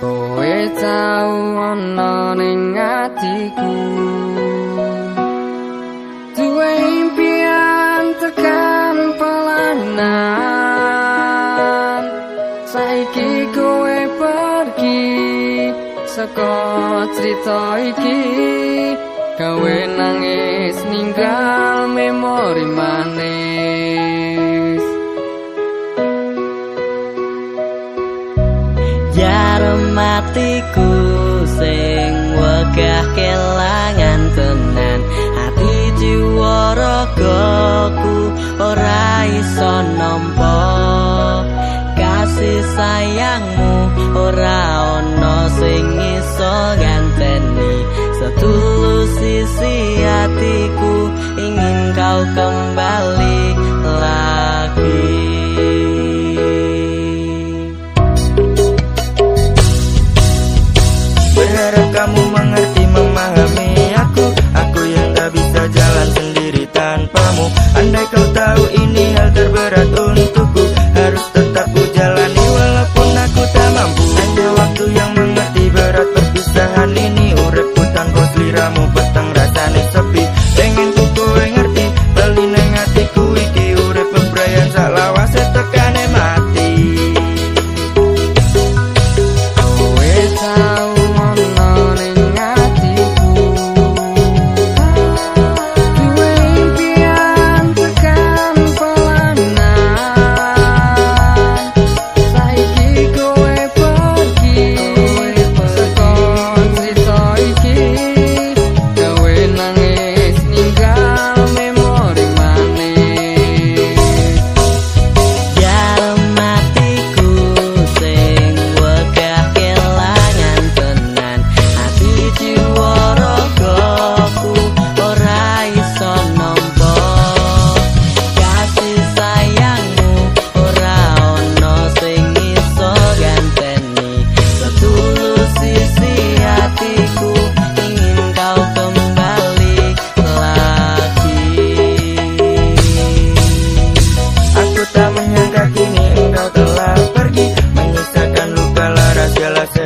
Kowe tau ana ning atiku. Saka cerita iki. Gawe nangis ninggal memori manis. Jarem matiku sing wegah kelangan tenan. Ati jiwa ragaku ora iso nampa kasih sayangmu ora ono sing iso ganteni setulus sisi hatiku ingin kau kembali lagi. Berharap kamu mengerti memahami aku. Aku yang tak bisa jalan sendiri tanpamu. Andai kau tahu ini hal terberat untuk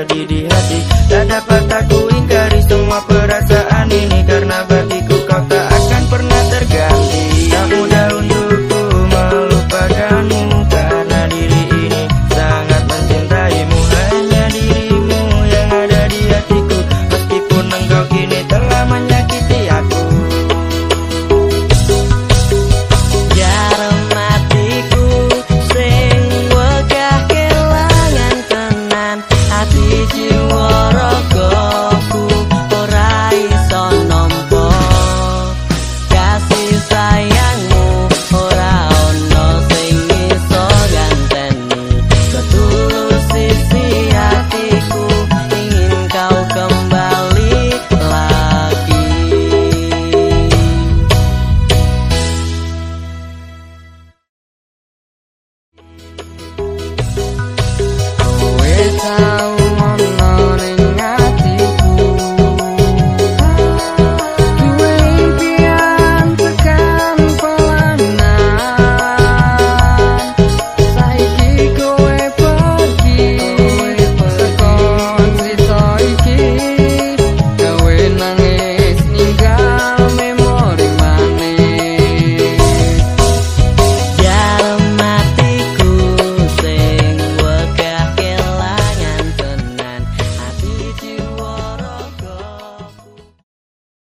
did.